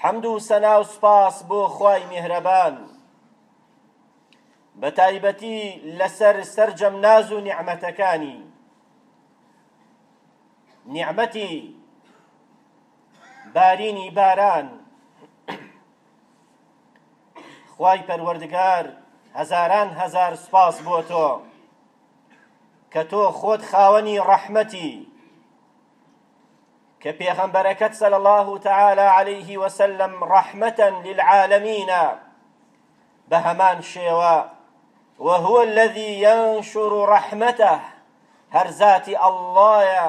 حەمد و سەنا و سوپاس بۆ خوای میهرەبان بە تایبەتی لەسەر سەرجەم ناز و نیعمەتەکانی نیعمەتی بارینی باران خوای پەروەردگار هەزاران هەزار سوپاس بۆ تۆ کە تۆ خۆت خاوەنی ڕەحمەتی کە پێغەمبەرەکەت صلی اللە تعالی علیه وسلم رحمة للعالمین بە هەمان شێوە وهو الذي ينشر رحمته هەر ذاتی ئەڵڵایە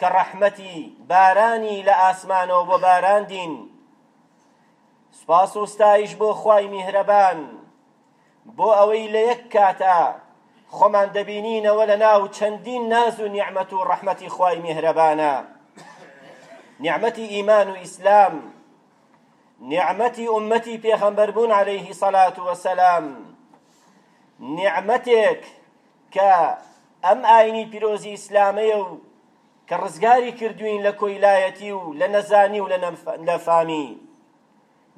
کە ڕەحمەتی بارانی لە ئاسمانەوە بۆ باراندین سپاس و ستایش بۆ خوای میهرەبان بۆ ئەوەی لە یەک کاتا خۆمان دەبینینەوە لە ناو چەندین ناز و نیعمەت و ڕەحمەتی خوای میهرەبانە نیعمەتی ئیمان و ئیسلام نیعمەتی ئومەتی پێغەمبەر بوون عەلەیهی سەلات وەسەلام نیعمەتێک کە ئەم ئاینی پیرۆزی ئیسلامەیە و کە ڕزگاری کردوین لە کۆیلایەتی و لە نەزانی و لە فامی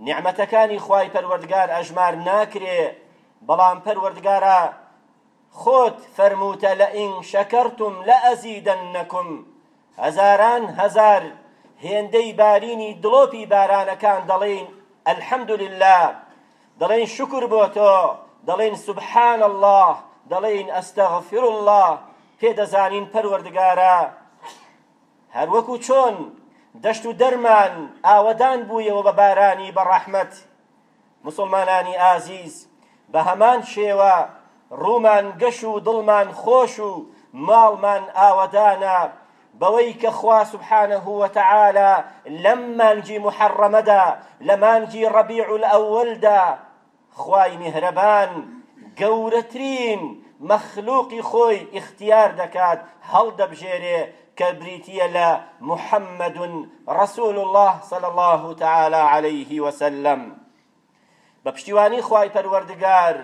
نیعمەتەکانی خوای پەروەردگار ئەژمار ناکرێ بەڵام پەروەردگارا خۆت فەرمووتە لەئین شەکەرتم لەئەزیدەنەکم هەزاران هەزار هێندەی بارینی دڵۆپی بارانەکان دەڵێین الحمدللە دەڵێین شکر بۆ تۆ دەڵێین سبحان الله دەڵێین استغفر الله پێدەزانین پەروەردگارە هەروەکو چۆن دەشت و دەرمان ئاوەدان بوویەوە بە بارانی بە ڕەحمەت، موسڵمانانی ئازیز بە هەمان شێوە ڕوومان گەش و دڵمان خۆش و ماڵمان ئاوەدانە بەوەی کە خوا سبحانه وتعالی لەم مانگی محەڕەمەدا لە مانگی ڕەبیع الأولدا خوای میهرەبان گەورەترین مەخلوقی خۆی ئیختیار دەکات هەڵدەبژێرێ کە بریتیە لە محمد رسول اللە صلی اللە تعالی علیه وسلم بە پشتیوانی خوای پەروەردگار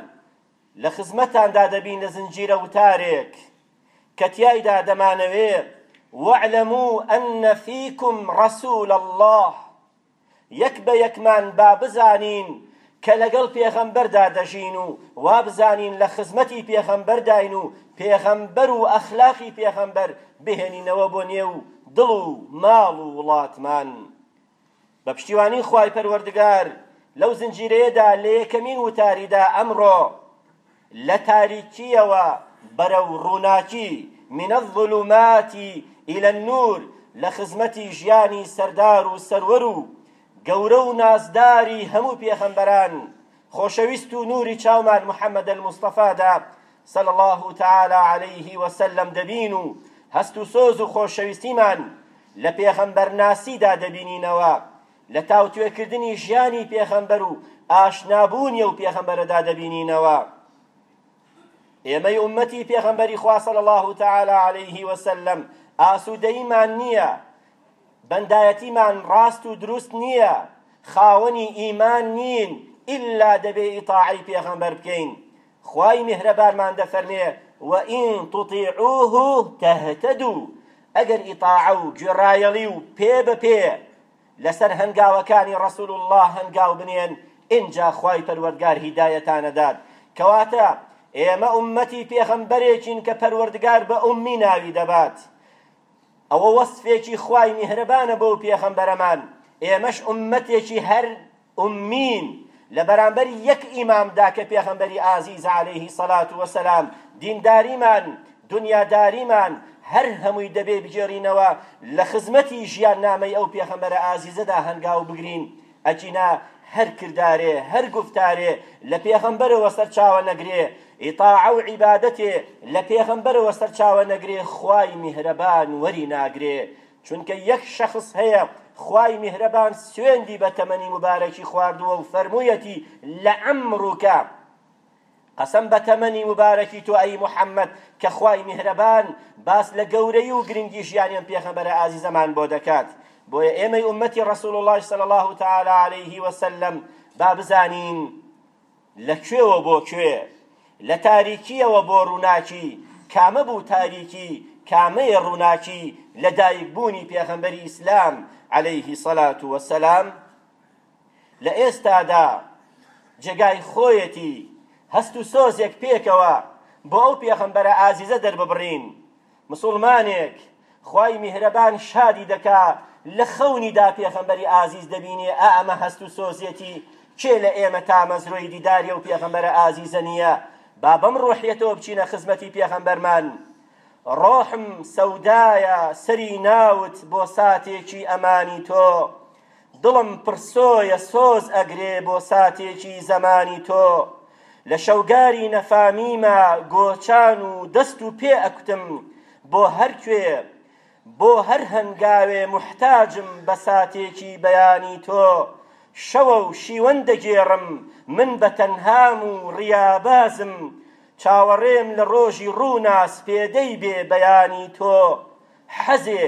لە خزمەتاندا دەبین لە زنجیرە وتارێک کە تیایدا دەمانەوێ واعلموا ان فیکم رسول اللە یەک بە یەکمان با بزانین کە لەگەڵ پێغەمبەردا دەژین و وابزانین لە خزمەتی پێغەمبەرداین و پێغەمبەر و ئەخلاقی پێغەمبەر بهێنینەوە بۆ نێو دڵ و ماڵ و وڵاتمان بە پشتیوانی خوای پەروەردگار لەو زنجیرەیەدا لە یەکەمین وتاریدا ئەمڕۆ لە تاریکییەوە بەرەو ڕووناکی، من الظلمات الی النور، لە خزمەتی ژیانی سەردار و سەروەر و گەورە و نازداری هەموو پێخەمبەران، خۆشەویست و نووری چاومان محمد المصطفی دا صلی اللە تعالی علیه و سلم دەبین و هەست و سۆز و خۆشەویستیمان لە پێغەمبەرناسیدا دەبینینەوە. لە تاوتوێکردنی ژیانی پێخەمبەر و ئاشنابوونی ئەو پێخەمبەرەدا دەبینینەوە ئێمەی ئومەتی پێخەمبەری خوا صلی الله تعالی علیه وسلم ئاسوودەیمان نییە بەندایەتیمان ڕاست و دروست نییە خاوەنی ئیمان نین ئیلا دەبێ ئیتاعەی پێخەمبەر بکەین خوای میهرەبانمان دەفەرمێ، وان تطیعوه تهتدو، ئەگەر ئیتاعە و گوێڕایەڵی و پێ بە پێ لەسەر هەنگاوەکانی رسول اللە هەنگاو بنێن ئینجا خوای پەروەردگار هیدایەتان ئەدات، کەواتە ئێمە ئوممەتی پێغەمبەرێکین کە پەروەردگار بە ئوممی ناوی دەبات ئەوە وەسفێکی خوای میهرەبانە بۆ پێغەمبەرەمان ئێمەش ئوممەتێکی هەر ئوممین، لە بەرامبەر یەک ئیمامدا کە پێغەمبەری ئازیزە عەلەیهی سەلات و سەلام، دینداریمان، دونیاداریمان، هەر هەمووی دەبێ بگێڕینەوە لە خزمەتی ژیاننامەی ئەو پێغەمبەرە ئازیزەدا هەنگاو بگرین، ئەگینا هەر کردارێ، هەر گوفتارێ لە پێغەمبەرەوە سەرچاوە نەگرێ، ئیتاعە و عیبادەتێ لە پێغەمبەرەوە سەرچاوە نەگرێ خوای میهرەبان وەری ناگرێ. چونکە یەک شەخس هەیە خوای میهرەبان سوێندی بە تەمەنی موبارەکی خواردووە و فەرموویەتی لەعمرک قەسەم بە تەمەنی موبارەکی تۆ ئەی محمد کە خوای میهرەبان باس لە گەورەی و گرنگی ژیانی ئەم پێغەمبەرە ئازیزەمان بۆ دەکات بۆیە ئێمەی ئومەتی رسول اللە صلی اللە تعالی علیه وسلم با بزانین لە کوێوە بۆ کوێ؟ لە تاریکییەوە بۆ ڕووناکی، کامە بوو تاریکی، کامەیە ڕووناکی لە دایک بوونی پێغەمبەری ئیسلام علیە الصلوة والسلام؟ لە ئێستادا جێگای خۆیەتی هەست و سۆزێک پێکەوە بۆ ئەو پێغەمبەرە ئازیزە دەرببڕین، مسوڵمانێک خوای میهرەبان شادی دەکا لە خەونی دا پێخەمبەری ئازیز دەبینێ ئا ئەمە هەست و سۆزیەتی کێ لە ئێمە تامەزرۆی دیداری ئەو پێخەمبەرە ئازیزە نییە با بەم ڕۆحیەتەوە بچینە خزمەتی پێخەمبەرمان ڕۆحم سەودایە سەری ناوت بۆ ساتێکی ئەمانی تۆ دڵم پڕ سۆیە سۆز ئەگرێ بۆ ساتێکی زەمانی تۆ لە شەوگاری نەفامیمە گۆچان و دەست و پێ ئەکوتم بۆ هەر کوێ بۆ هەر هەنگاوێ موحتاجم بە ساتێکی بەیانی تۆ شەوە و شیوەن دەگێڕم من بە تەنهام و ڕیابازم چاوەڕێم لە ڕۆژی ڕوونا سپێدەی بێ بەیانی تۆ حەزێ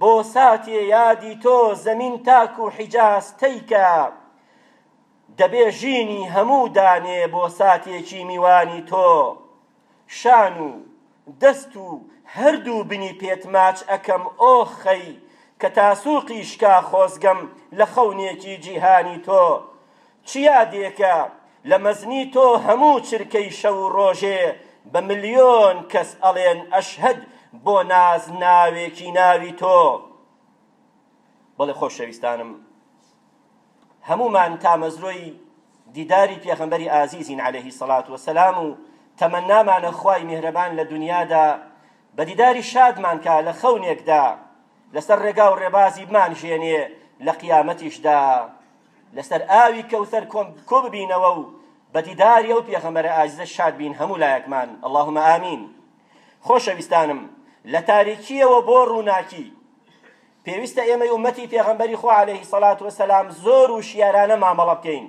بۆ ساتێ یادی تۆ زەمین تاک و حیجاز تەیکە دەبێ ژینی هەموو دانێ بۆ ساتێکی میوانی تۆ شان و دەست و هەردوو بنی پێت ماچ ئەکەم ئۆخەی کە تاسووقی شکا خۆزگەم لە خەونێکی جیهانی تۆ چ یادێکە لە مەزنی تۆ هەموو چرکەی شەو و ڕۆژێ بە ملیۆن کەس ئەڵێن ئەشهەد بۆ نازناوێکی ناوی تۆ بەڵێ خۆشەویستانم هەموومان تامەزرۆی دیداری پێخەمبەری ئازیزین عليهەیهی سەلات وسلام و تەمەنامانە خوای میهرەبان لە دنیادا بە دیداری شادمان کا لە خەونێکدا لەسەر ڕێگا و ڕێبازی بمان ژێنێ لە قیامەتیشدا لەسەر ئاوی کەوسەر کۆببینەوە و بە دیداری ئەو پێغەمبەرە ئازیزە شاد بین هەموو لایەکمان اللهم ئامین خۆشەویستانم لە تاریکیەوە بۆ ڕووناکی پێویستە ئێمەی ئومەتی پێغەمبەری خۆ عليهەیهی سەلات وسلام زۆر و شیارانە مامەڵە بکەین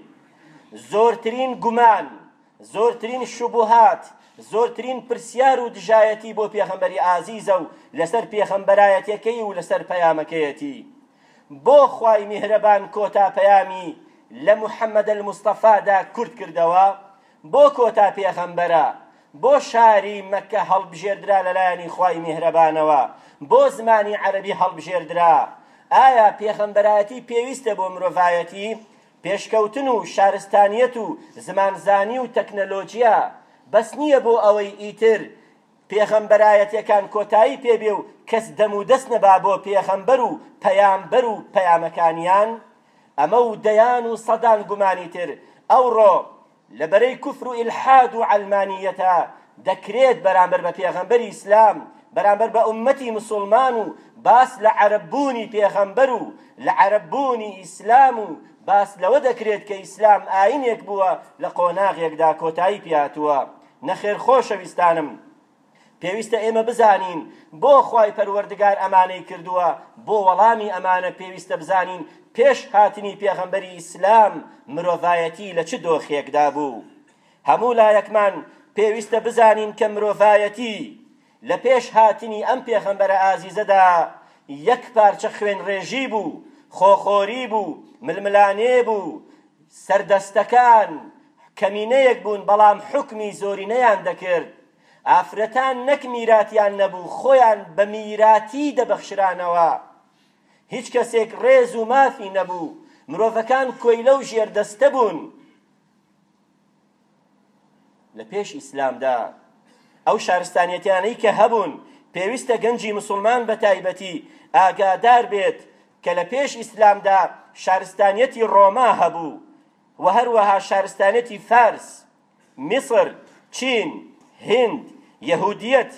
زۆرترین گومان زۆرترین شبهات زۆرترین پرسیار و دژایەتی بۆ پێغەمبەری ئازیزە و لەسەر پێغەمبەرایەتەکەی و لەسەر پەیامەکەیەتی بۆ خوای میهرەبان کۆتا پەیامی لە محمد المصطفی دا کورت کردەوە؟ بۆ کۆتا پێغەمبەرە؟ بۆ شاری مەکە هەڵبژێردرا لە لایەنی خوای میهرەبانەوە؟ بۆ زمانی عەرەبی هەڵبژێردرا؟ ئایا پێغەمبەرایەتی پێویستە بۆ مرۆڤایەتی؟ پێشکەوتن و شارستانیەت و زمانزانی و تەکنەلۆجیا بەس نیە بۆ ئەوەی ئیتر پێغەمبەرایەتیەکان کۆتایی پێ بێ و کەس دەم و دەست نەبا بۆ پێغەمبەر و پەیامبەر و پەیامەکانیان ئەمە و دەیان و سەدان گومانی تر ئەوڕۆ لە بەرەی کوفر و ئیلحاد و عەلمانیەتە دەکرێت بەرامبەر بە پێغەمبەری ئیسلام بەرامبەر بە ئوممەتی مسوڵمان و باس لە عەرەب بوونی پێغەمبەر و لە عەرەب بوونی ئیسلام و باس لەوە دەکرێت کە ئیسلام ئاینێک بووە لە قۆناغێکدا کۆتایی پێ هاتووە نەخێر خۆشەویستانم پێویستە ئێمە بزانین بۆ خوای پەروەردگار ئەمانەی کردووە بۆ وەڵامی ئەمانە پێویستە بزانین پێش هاتنی پێغەمبەری ئیسلام مرۆڤایەتی لە چ دۆخێکدا بوو هەموو لایەکمان پێویستە بزانین کە مرۆڤایەتی لە پێش هاتنی ئەم پێخەمبەرە ئازیزەدا یەک پارچە خوێن ڕێژی بوو، خۆخۆری بوو، ململانێ بوو، سەر دەستەکان کەمینەیەک بوون بەڵام حوکمی زۆرینەیان دەکرد، ئافرەتان نەک میراتیان نەبوو خۆیان بە میراتی دەبەخشرانەوە، هیچ کەسێک ڕێز و مافی نەبوو، مرۆڤەکان کۆیلە و ژێردەستە بوون. لە پێش ئیسلامدا ئەو شارستانیەتیانەی کە هەبوون پێویستە گەنجی مسلمان بە تایبەتی ئاگادار بێت کە لە پێش ئیسلامدا شارستانیەتی ڕۆما هەبوو و هەروەها شارستانیەتی فارس میسر چین هند یەهودیەت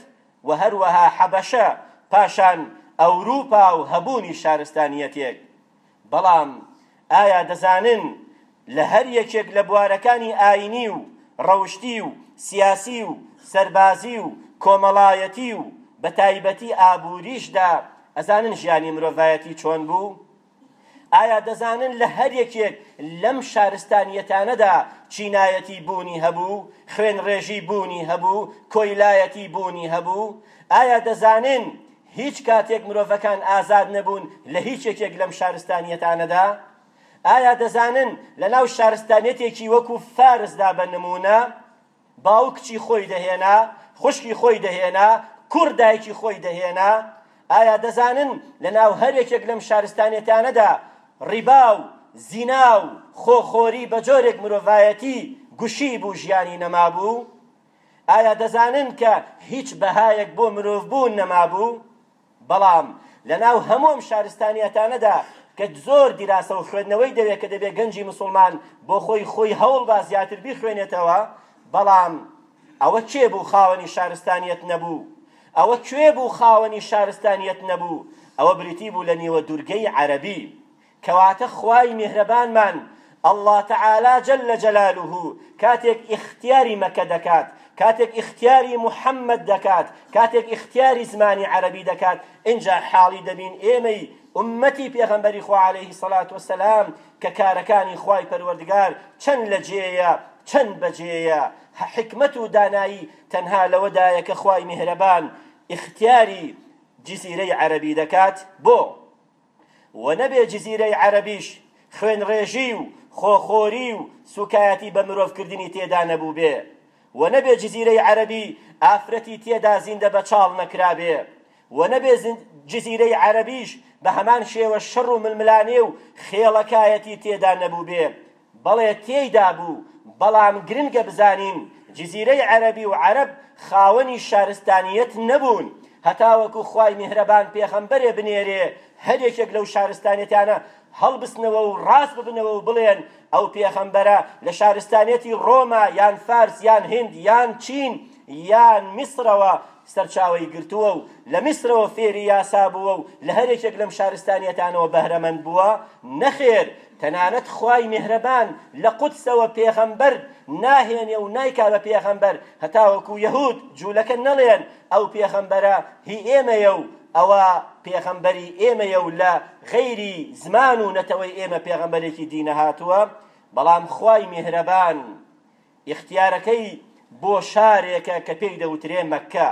و هەروەها حەبەشە پاشان ئەوروپا و هەبوونی شارستانیەتێک بەڵام ئایا دەزانن لە هەر یەکێک لە بوارەکانی ئایینی و ڕەوشتی و سیاسی و سەربازی و کۆمەڵایەتی و بە تایبەتی ئابووریشدا ئەزانن ژیانی مرۆڤایەتی چۆن بوو؟ ئایا دەزانن لە هەر یەکێک لەم شارستانیەتانەدا چینایەتی بوونی هەبوو خوێنڕێژی بوونی هەبوو کۆیلایەتی بوونی هەبوو ئایا دەزانن هیچ کاتێک مرۆڤەکان ئازاد نەبوون لە هیچ یەکێک لەم شارستانییەتانەدا؟ ئایا دەزانن لە ناو شارستانییەتێکی وەکو فارسدا بە نموونە، باوک کچی خۆی دەهێنا، خوشکی خۆی دەهێنا، کوڕ دایکی خۆی دەهێنا؟ ئایا دەزانن لە ناو هەر یەکێک لەم شارستانییەتانەدا ڕیبا و زینا و خۆخۆری بە جۆرێک مرۆڤایەتی گوشیبوو ژیانی نەمابوو؟ ئایا دەزانن کە هیچ بەهایەک بۆ مرۆڤبوون نەمابوو؟ بەڵام لەناو هەموو ئەم شارستانیەتانەدا کە زۆر دیراسە و خوێندنەوەی دەوێت کە دەبێت گەنجی مسوڵمان بۆخۆی خۆی هەوڵبا زیاتر بیخوێنێتەوە بەڵام ئەوە کێ بوو خاوەنی شارستانیەت نەبوو ئەوە کوێ بوو خاوەنی شارستانیەت نەبوو ئەوە بریتی بوو لە نیوە دورگەی عەرەبی کەواتە خوای میهرەبانمان، اللە تەعالا جل جلالە، کاتێک ئیختیاری مەکە دەکات، کاتێک ئیختیاری محمد دەکات، کاتێک ئیختیاری زمانی عەرەبی دەکات، ئینجا حاڵی دەبین ئێمەی ئوممەتی پێغەمبەری خوا علیە الصلوە و السلام کە کارەکانی خوای پەروەردگار چەند لە جێیە چەند بە جێیە. حیکمەت و دانایی تەنها لەوەدایە کە خوای میهرەبان ئیختیاری جزیرەی عەرەبی دەکات بۆ؟ و نەبێ جزیرەی عەرەبیش خوێنڕێژی و خۆخۆری و سوکایەتی بە مرۆڤ کردنی تێدا نەبووبێ و نەبێ جزیرەی عەرەبی ئافرەتی تێدا زیندە بەچاڵ نەکرابێ و نەبێ جزیرەی عەرەبیش بە هەمان شێوە شەڕ و ململانێ و خێڵەکایەتی تێدا نەبووبێ بەڵێ تێیدا بوو، بەڵام گرنگە بزانین جزیرەی عەرەبی و عەرەب خاوەنی شارستانیەت نەبوون هەتاوەکو خوای میهرەبان پێغەمبەرێ بنێرێ هەریەکێک لەو شارستانیەتانە هەڵبستنەوە و ڕاست ببنەوە و بڵێن ئەو پێغەمبەرە لە شارستانیەتی ڕۆما یان فارس یان هند یان چین یان میسرەوە سەرچاوەی گرتووە و لە میسرەوە فێری یاسا بووە و لە هەریەکێک لەم شارستانیەتانەوە بەهرەمەند بووە نەخێر تەنانەت خوای میهرەبان لە قودسەوە پێغەمبەر ناهێنێ و نایکا بە پێغەمبەر هەتاوەکو یەهود جوولەکە نەڵێن ئەو پێغەمبەرە هی ئێمەیە و ئەوە پێغەمبەری ئێمەیە و لە غەیری زمان و نەتەوەی ئێمە پێغەمبەرێکی دی نەهاتووە بەڵام خوای میهرەبان ئیختیارەکەی بۆ شارێکە کە پێی دەوترێ مەککە،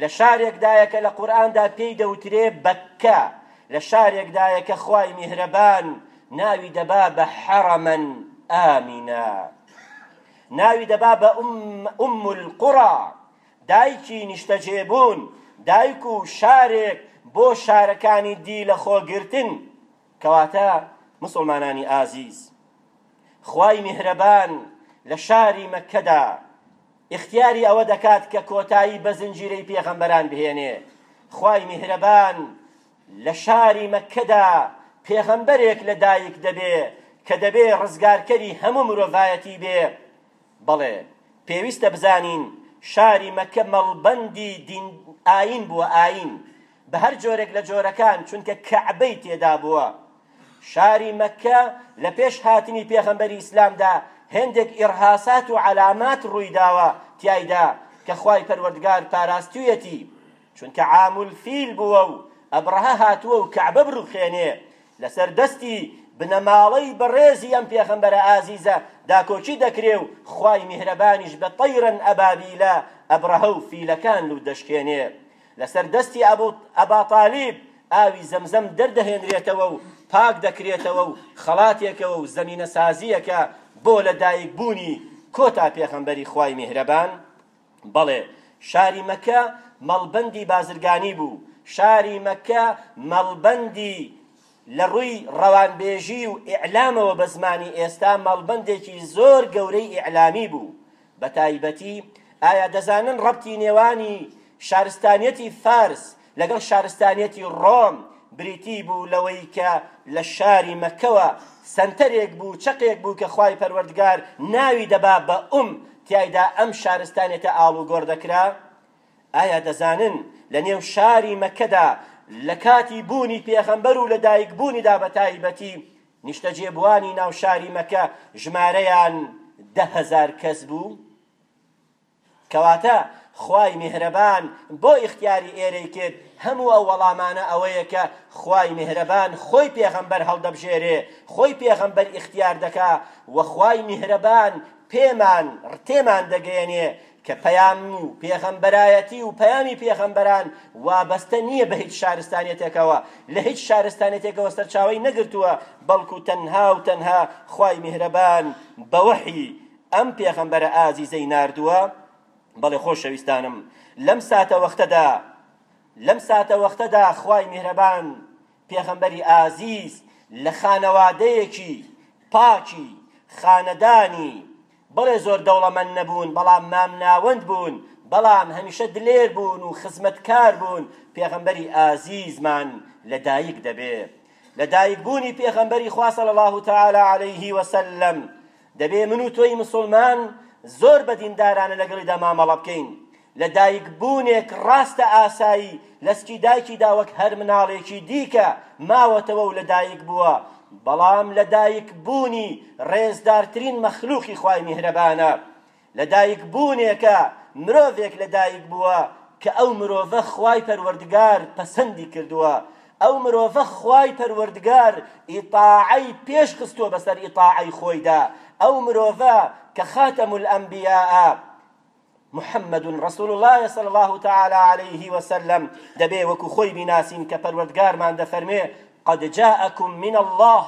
لە شارێکدایە کە لە قورئاندا پێی دەوترێ بەککە، لە شارێکدایە کە خوای میهرەبان ناوی دەبا بە حەرەمە ئامینە، ناوی دەبا بە ئوم القوڕا، دایکی نیشتەجێبوون، دایک و شارێک بۆ شارەکانی دی لەخۆگرتن، کەواتە موسڵمانانی ئازیز، خوای میهرەبان لە شاری مەککەدا ئیختیاری ئەوە دەکات کە کۆتایی بە زنجیرەی پێغەمبەران بهێنێ خوای میهرەبان لە شاری مەککەدا پێغەمبەرێک لە دایک دەبێ کە دەبێ ڕزگارکەری هەموو مرۆڤایەتی بێ بەڵێ پێویستە بزانین شاری مەکە مەڵبەندی دین ئاین بووە ئاین بە هەر جۆرێک لە جۆرەکان چونکە کەعبەی تێدا بووە. شاری مەککە لە پێش هاتنی پێغەمبەری ئیسلامدا هێندێک ئیڕهاسات و عەلامات ڕووی داوە تیایدا کە خوای پەروەردگار پاراستویەتی چونکە عام الفیل بووە و ئەبڕەهە هاتووە و کەعبە بڕوخێنێ لەسەر دەستی بنەماڵەی بەڕێزی ئەم پێغەمبەرە ئازیزە داکۆکی دەکرێ و خوای میهرەبانیش بە طیرا ابابیلا ئەبڕەهە و فیلەکان لووت دەشکێنێ لەسەر دەستی ئەبو ئەباتالیب ئاوی زەمزەم دەردەهێنرێتەوە و پاک دەکرێتەوە و خەڵاتێکەوە و زەمینە سازییەکە بۆ لە دایک بوونی کۆتا پێغەمبەری خوای میهرەبان بەڵێ شاری مەکە مەڵبەندی بازرگانی بوو شاری مەکە مەڵبەندی لە ڕووی ڕەوانبێژی و ئیعلامەوە بە زمانی ئێستا مەڵبەندێکی زۆر گەورەی ئیعلامی بوو. بە تایبەتی ئایا دەزانن ڕەبتی نێوانی شارستانیەتی فارس لەگەڵ شارستانیەتی ڕۆم بریتی بوو لەوەی کە لە شاری مەکەوە سەنتەرێک بوو چەقێک بوو کە خوای پەروەردگار ناوی دەبا بە ئوم تیایدا ئەم شارستانیەتە ئاڵوگۆڕ دەکرا ئایا دەزانن لە نێو شاری مەککەدا لە کاتی بوونی پێغەمبەر و لە دایک بوونیدا بە تایبەتی نیشتەجێبووانی ناو شاری مەککە ژمارەیان دە هەزار کەس بوو کەواتە خوای میهرەبان بۆ ئیختیاری ئێرەی کرد هەموو ئەو وەڵامانە ئەوەیە کە خوای میهرەبان خۆی پێغەمبەر هەڵدەبژێرێ خۆی پێغەمبەر ئیختیار دەکا و خوای میهرەبان پێمان تێمان دەگەیەنێ کە پەیام و پێغەمبەرایەتی و پەیامی پێغەمبەران وابەستە نییە بە هیچ شارستانیەتێکەوە، لە هیچ شارستانیەتێکەوە سەرچاوەی نەگرتووە، بەڵکو تەنها و تەنها خوای میهرەبان بە وەحی ئەم پێغەمبەرە ئازیزەی ناردووە، بەڵێ خۆشەویستانم لەم ساتەوەختەدا لەم ساتەوەختەدا خوای میهرەبان پێغەمبەری ئازیز لە خانەوادەیەکی پاکی خانەدانی بەڵێ زۆر دەوڵەمەند نەبوون بەڵام مامناوەند بوون بەڵام هەمیشە دلێر بوون و خزمەتکار بوون پێغەمبەری ئازیزمان لە دایک دەبێ لە دایک بوونی پێغەمبەری خوا صلی اللە تعالی علیه و سلم دەبێ من و تۆی مسوڵمان زۆر بە دیندارانە لەگەڵیدا مامەڵە بکەین لە دایک بوونێک ڕاستە ئاسایی لە سکی دایکی دا وەک هەر مناڵێکی دیکە ماوەتەوە و لە دایک بووە بەڵام لە دایک بوونی ڕێزدارترین مەخلوقی خوای میهرەبانە لە دایک بوونێکە مرۆڤێک لە دایک بووە کە ئەو مرۆڤە خوای پەروەردگار پەسەندی کردووە ئەو مرۆڤە خوای پەروەردگار ئیتاعەی پێش خستووە بەسەر ئیتاعەی خۆیدا ئەو مرۆڤە کە خاتەم الانبیاء محمد رسول اللە صلی اللە تعالی علیه وسلم، دەبێ وەکو خۆی بیناسین کە پەروەردگارمان دەفەرموێ، قد جاءکم من اللە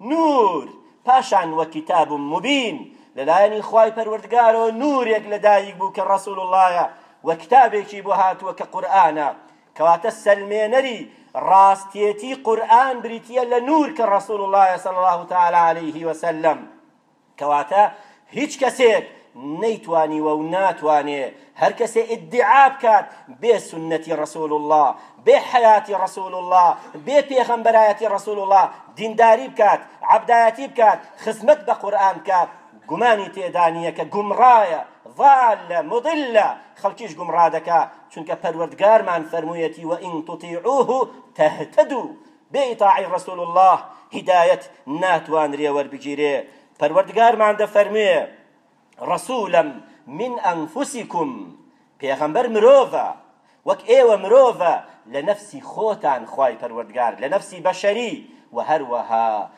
نور، پاشان وکتاب مبین، لەلایەنی خوای پەروەردگارەوە نورێک لەدایک بوو کە رسول اللە یە، وە کتابێکی بۆ هاتووە کە قورئانە، کەواتە سەلمێنەری راستێتی قورئان بریتییە لە نور کە رسول اللە یە صلی اللە تعالی علیه وسلم. کەواتە هیچ کەسێک نەیتوانیوە و ناتوانێ هەر کەسێ ئیدعا بکات بێ سونەتی رسول اللە بێ حیاتی رسول اللە بێ پێغەمبەرایەتی رسول اللە دینداری بکات عەبدایەتی بکات خزمەت بە قورئان بکات گومانی تێدا نییە کە گومڕایە ضالە مضلە خەڵکیش گومڕا دەکا چونکە پەروەردگارمان فەرموویەتی وئین تطیعوه تهتدوا بێ ئیتاعەی ڕەسول اللە هیدایەت ناتوانرێ وەربگیرێ پەروەردگارمان دەفەرموێ، ڕەسولا من انفسکم، پێغەمبەر مرۆڤە وەک ئێوە مرۆڤە لە نەفسی خۆتان خوای پەروەردگار لە نەفسی بەشەری وە هەروەها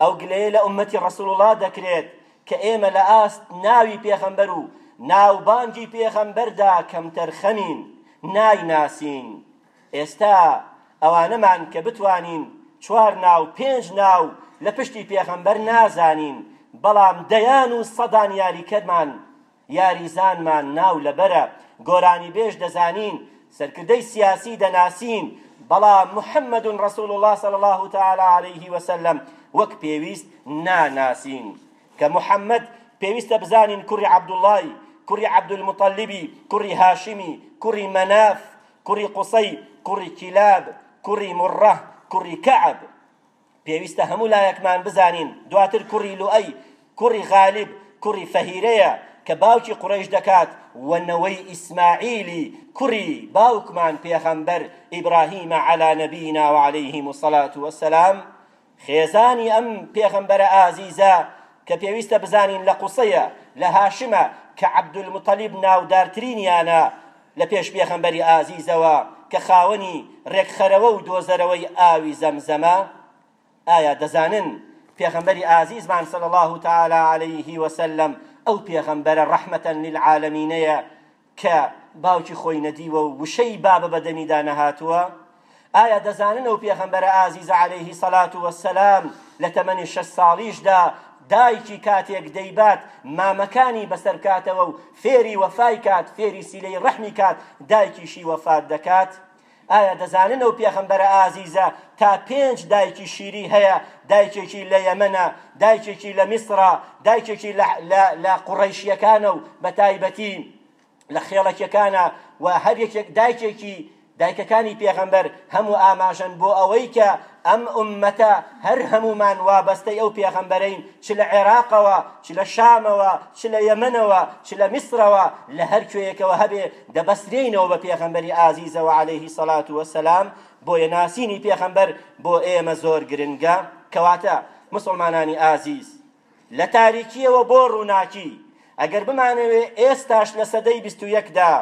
ئەو گلەیە لە ئوممەتی ڕەسوڵ اللە دەکرێت کە ئێمە لە ئاست ناوی پێغەمبەر و ناوبانگی پێغەمبەردا کەمتەرخەمین نایناسین ئێستا ئەوانەمان کە بتوانین چوار ناو پێنج ناو لە پشتی پێغەمبەر نازانین بەڵام دەیان و سەدان یاریکەرمان یاریزانمان ناو لەبەرە، گۆرانیبێژ دەزانین، سەرکردەی سیاسی دەناسین، بەڵام محمد رسول اللە صلی اللە تعالی علیە وسلم وەک پێویست ناناسین. کە محمد پێویستە بزانین کوڕی عبداللەی، کوڕی عبدالمطلبی، کوڕی هاشمی، کوڕی مناف، کوڕی قصی، کوڕی کلاب، کوڕی مرە، کوڕی کعب. پێویستە هەموو لایەکمان بزانین دواتر کوڕی لوئەی کوڕی غالیب کوڕی فەهیرەیە کە باوکی قوڕەیش دەکات و نەوەی ئیسماعیلی کوڕی باوکمان پێغەمبەر ئیبراهیمە عەلا نەبینا و عەلەیهیم و سەلات وەسەلام خێزانی ئەم پێغەمبەرە ئازیزە کە پێویستە بزانین لە قوسەیە لە هاشمە کە عەبدولمتەلیب ناودارترینیانە لە پێش پێخەمبەری ئازیزەوە کە خاوەنی رێکخەرەوە و دۆزەرەوەی ئاوی زەمزەمە ئایا دەزانن پێخەمبەری ئازیزمان صلی الله تعالی علیه وسلم ئەو پێخەمبەرە رحمتا للعالمینەیە کە باوکی خۆی نەدیوە و وشەی بابە بەدەمیدا نەهاتووە ئایا دەزانن ئەو پێغەمبەرە ئازیزە عەلەیهی سەلات وەسەلام لە تەمەنی شەش ساڵیشدا دایکی کاتێک دەیبات مامەکانی بەسەر بکاتەوە و فێری وەفای کات فێری سیلەی ڕەحمی کات دایکیشی وەفات دەکات ئایا دەزانن ئەو پێغەمبەرە ئازیزە تا پێنج دایکی شیری هەیە دایکێکی لە یەمەنە دایکێکی لە میسرە دایکێکی لە قوڕیشیەکانە و بە تایبەتی لە خێڵەکیەکانە و هەر یەکێک دایکێکی دایکەکانی پێغەمبەر هەموو ئاماژەن بۆ ئەوەی کە ئەم ئومەتە هەر هەمومان وابەستەی ئەو پێغەمبەرین چ لە عێراقەوە چ لە شامەوە چ لە یەمەنەوە چ لە میسرەوە لە هەر کوێیەکەوە هەبێ دەبەسرێینەوە بە پێغەمبەری ئازیزەوە عەلەیه سەڵات وەسەلام بۆیە ناسینی پێغەمبەر بۆ ئێمە زۆر گرنگە کەواتە مسلمانانی ئازیز لە تاریکییەوە بۆ ڕووناکی، ئەگەر بمانەوێ ئێستاش لە سەدەی بیست و یەکدا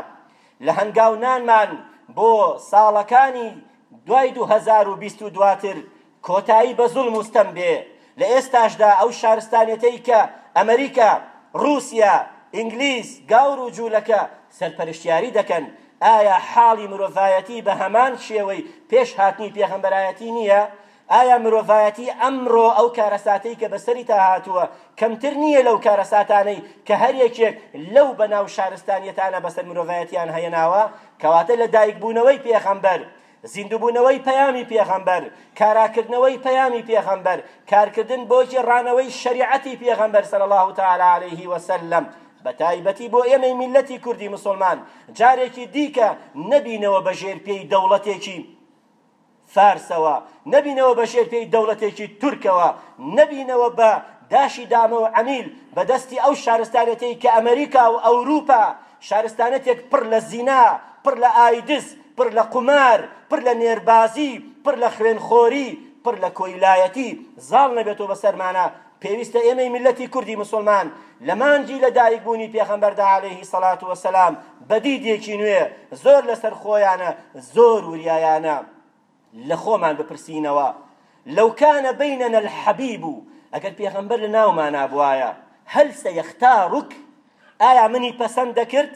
لە هەنگاونانمان بۆ ساڵەکانی دوای دوو هەزار و بیست و دواتر کۆتایی بە زوڵم و ستەم بێ، لە ئێستاشدا ئەو شارستانیەتەی کە ئەمریکا، ڕووسیا، ئینگلیز، گاور و جوولەکە سەرپەرشتیاری دەکەن، ئایا حاڵی مرۆڤایەتی بە هەمان شێوەی پێش هاتنی پێغەمبەرایەتی نییە؟ ئایا مرۆڤایەتی ئەمڕۆ ئەو کارەساتەی کە بەسەریتا هاتووە کەمتر نییە لەو کارەساتانەی کە هەر یەکێک لەو بەناو شارستانیەتانە بەسەر مرۆڤایەتیان هەێناوە، کەواتە لە دایکبوونەوەی پێغەمبەر، زیندووبوونەوەی پەیامی پێغەمبەر، کاراکردنەوەی پەیامی پێغەمبەر، کارکردن بۆ گێڕانەوەی شەریعەتی پێغەمبەر صلی اللە تعالی علیه و سلم، بەتایبەتی بۆ ئێمەی میللەتی کوردی مسوڵمان جارێکی دیکە نەبینەوە بەژێر پێی دەوڵەتێکی. فارسەوە، نەبینەوە بە ژێر پێی دەوڵەتێکی تورکەوە، نەبینەوە بە داشی دامە و عەمیل بە دەستی ئەو شارستانێتەی کە ئەمریکا و ئەوروپا، شارستانێتێک پڕ لە زینا، پڕ لە ئایدز، پڕ لە قومار، پڕ لە نێربازی، پڕ لە خوێنخۆری، پڕ لە کۆیلایەتی، زاڵ نەبێتەوە بە سەرمانا، پێویستە ئێمەی میللەتی کوردی موسڵمان لە مانگی لە دایک بوونی پێخەمبەردا علیه سەڵات وسلام بە دیدێکی نوێ زۆر لەسەر خۆیانە زۆر وریایانە لە خۆمان بپرسینەوە لەو کانە بینەنە الحەبیب و ئەگەر پێغەمبەر لە ناومانا بوایە هەل سەیەختارک ئایا منی پەسەند دەکرد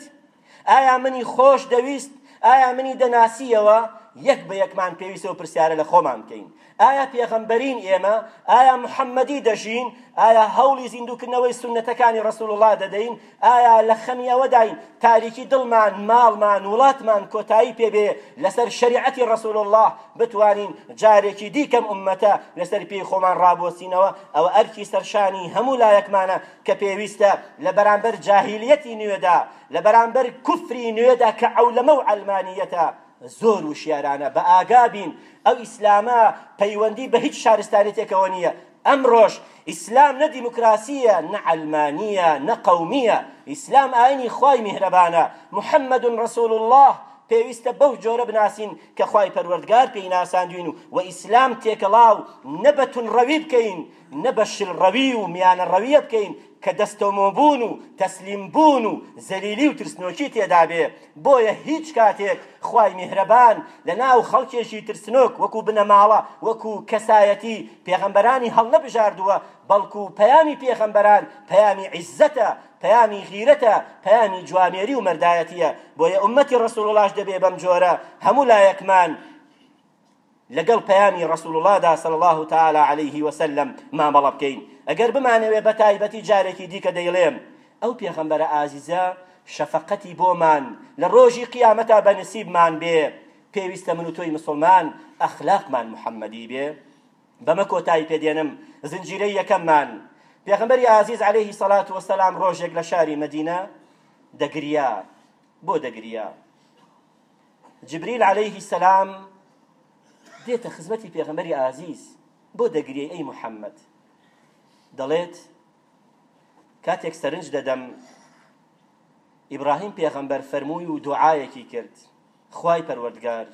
ئایا منی خۆش دەویست؟ ئایا منی دەناسییەوە؟ یەک بە یەکمان پێویستە ئەو پرسیارە لە خۆمان بکەین. ئایا پێغەمبەرین ئێمە؟ ئایا محەممەدی دەژین؟ ئایا هەوڵی زیندووکردنەوەی سوننەتەکانی ڕەسووڵڵا دەدەین؟ ئایا لە خەمی ئەوەداین تاریکی دڵمان، ماڵمان، وڵاتمان کۆتایی پێ بێ لەسەر شەریعەتی ڕەسووڵڵا بتوانین جارێکی دیکەم ئوممەتە لەسەر پێی خۆمان ڕابوەستینەوە؟ ئەوە ئەرکی سەرشانی هەموو لایەکمانە. کە پێویستە لە بەرامبەر جاهیلیەتی نوێدا، لە بەرامبەر کوفری نوێدا کە عەولەمە و عەلمانیەتە، زۆر وشیارانە بە ئاگا بین، ئەو ئیسلامە پەیوەندی بە هیچ شارستانیەتێکەوە نییە، ئەمڕۆش ئیسلام نە دیموکراسییە، نە عەلمانییە، نە قەومییە، ئیسلام ئاینی خوای میهرەبانە، محمد رسول اللە، پێویستە بەو جۆرە بناسین کە خوای پەروەردگار پێی ناساندوین و ئیسلام تێکەڵاو نە بە توندڕەوی بکەین، نە بە شلڕەوی و میانەڕەوییە بکەین کە دەستەمۆبوون و تەسلیمبوون و زەلیلی و ترسنۆکی تێدا بێ، بۆیە هیچ کاتێک خوای میهرەبان لە ناو خەڵکێکی ترسنۆک وەکوو بنەماڵە وەکوو کەسایەتی پێغەمبەرانی هەڵنەبژاردووە، بەڵکوو پەیامی پێغەمبەران پەیامی عیززەتە، پەیامی غیرەتە، پەیامی جوامێری و مەردایەتییە، بۆیە ئوممەتی ڕەسووڵڵاش دەبێ بەمجۆرە هەموو لایەکمان لەگەڵ پەیامی ڕەسول اللە دا صلی اللە تعالی علیە وسلم مامەڵە بکەین ئەگەر بمانەوێ بەتایبەتی جارێکی دیکە دەیڵێم ئەو پێغەمبەرە ئازیزە شەفەقەتی بۆمان لە ڕۆژی قیامەتا بە نسیبمان بێ پێویستە من و تۆی مسلمان ئەخلاقمان محەممەدی بێ بەمە کۆتایی پێدێنم زنجیرەی یەکەممان پێغەمبەری ئازیز عەلەیهی سەڵات وەسەلام ڕۆژێک لە شاری مەدینە دەگریا بۆ دەگریا جبریل علیه السلام دێتە خزمەتی پێغەمبەری ئازیز بۆ دەگریەی ئەی محەممەد دەڵێت کاتێک سەرنج دەدەم ئیبراهیم پێغەمبەر فەرمووی و دوعایەکی کرد خوای پەروەردگار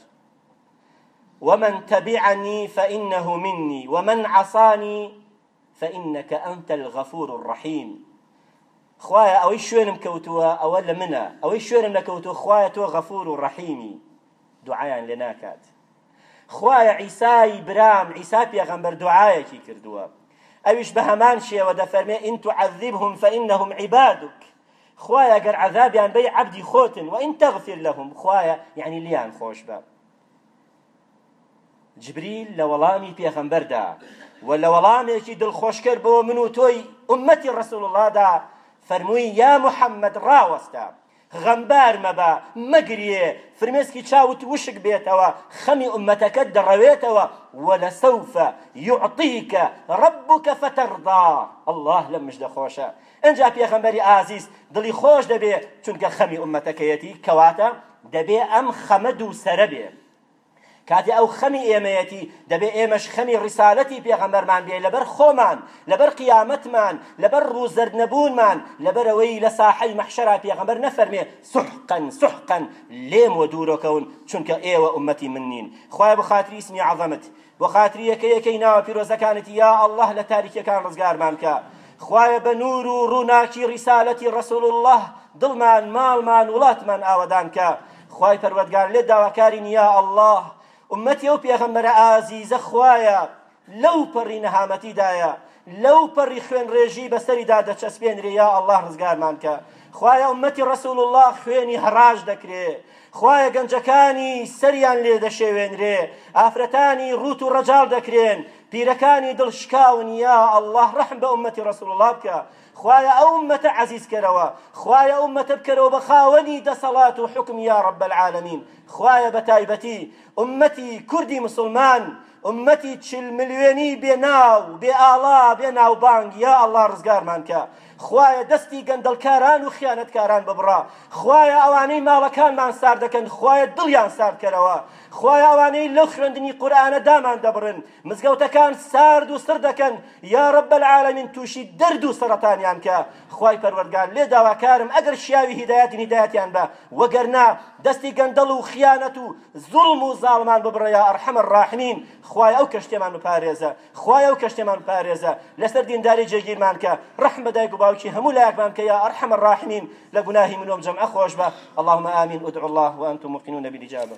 ومن تبعني فإنه مني ومن عصاني فانک انت الغفور الرحیم خوایە ئەوەی شوێنم کەوتووە ئەوە لە منە ئەوەی شوێنم نەکەوتووە خوایە تۆ غەفور و ڕەحیمی دوعایان لێ ناکات خوایە عیسای برام عیسا پێغەمبەر دوعایەکی کردووە ئەویش بە هەمان شێوە دەفەرمێ ئین تعذبهم فإنهم عبادك خوایە گەر عەذابیان بەی عەبدی خۆتن و ئین تەغفیر لەهم خوایە یعنی لیان خۆش بە جبریل لە وەڵامی پێغەمبەردا و لە وەڵامێکی دڵخۆشکەر بۆ من و تۆی ئومەتی ڕەسول اللهدا فەرمووی یا محەممەد ڕاوەستە غەمبار مەبە مەگریێ فرمێسکی چاوت وشک بێتەوە خەمی ئومەتەکەت دەڕەوێتەوە وەلە سەوفە یعطیکە ڕبوکە فەتەڕدا الله لە مژدە خۆشە ئنجا پێغەمبەری ئازیز دڵی خۆش دەبێ چونکە خەمی ئوممەتەکەیەتی کەواتە دەبێ ئەم خەمە دووسەرە بێ کاتێ ئەو خەمی ئێمەیەتی دەبێ ئێمەش خەمی ڕیسالەتی پێغەمبەرمان بێ لەبەر خۆمان لەبەر قیامەتمان لەبەر ڕوو زەرد نەبوونمان لەبەر ئەوەی لە ساحەی مەحشەرا پێغەمبەر نەفەرمێ سحقا سحقا لێم وە دوورۆکەون چونکە ئێوە ئوممەتی من نین خوایە بۆ خاتری ئیسمی عەزەمت بۆ خاتری یەکە یەکەی ناوە پیرۆزەکانت یا اللە لە تاریکیەکان ڕزگارمان بکە خوایە بە نور و ڕووناکی ڕیسالەتی ڕسول اللە دڵمان ماڵمان وڵاتمان ئاوەدان کە خوای پەروەردگار لێ داواکارین یا اللە ئومەتی ئەو پێغەمبەرە ئازیزە خوایە لەو پەڕی نەهامەتیدایە لەو پەڕی خوێنڕێژی بەسەریدا دەچەسپێنرێ یا ئەڵڵا ڕزگارمان کە خوایە ئومەتی ڕەسوڵ اللە خوێنی هەڕاج دەکرێ خوایە گەنجەکانی سەریان لێ دەشێوێنرێ ئافرەتانی ڕووت و ڕەجاڵ دەکرێن پیرەکانی دڵ شکاون یا اللە ڕەحم بە ئومەتی ڕەسول اللە بکە خوایە ئەو ئومەتە عەزیز کەرەوە خوایە ئەو ئومەتە بکەرەوە بە خاوەنی دەسەڵات و حوکم یا رب العالمین خوایە بە تایبەتی ئومەتی کوردی مسوڵمان ئوممەتی چل ملیۆنی بێ ناو بێ ئاڵا بێ ناوبانگ یا اللە ڕزگارمان کە خوایە دەستی گەندەڵکاران و خیانەتکاران ببڕە خوایە ئەوانەی ماڵەکانمان سارد دەکەن خوایە دڵیان سارد کەرەوە خوایە ئەوانەی لەو خوێندنی قورئانە دامان دەبڕن مزگەوتەکان سارد و سڕ دەکەن یا رب العالمین توشی دەرد و سەڕەتانیان کە خوای پەروەردگار لێ داواکارم ئەگەر شیاوی هیدایەتین هیدایەتیان بە وەگەرنا دەستی گەندەڵ و خیانەت و زوڵم و زاڵمان ببڕە یا ارحم الراحمین خوایە ئەو کەشتیەمان بپارێزە خوایە ئەو کەشتیەمان بپارێزە لەسەر دینداری جێگیرمان کە ڕەحم بە دایک و باوکی هەموو لایەکمان بکە یا ارحم الراحمین لە گوناهی من و ئەم جەمعە خۆشبە اللهم آمین ادعوا الله وانتم موقنون بالاجابە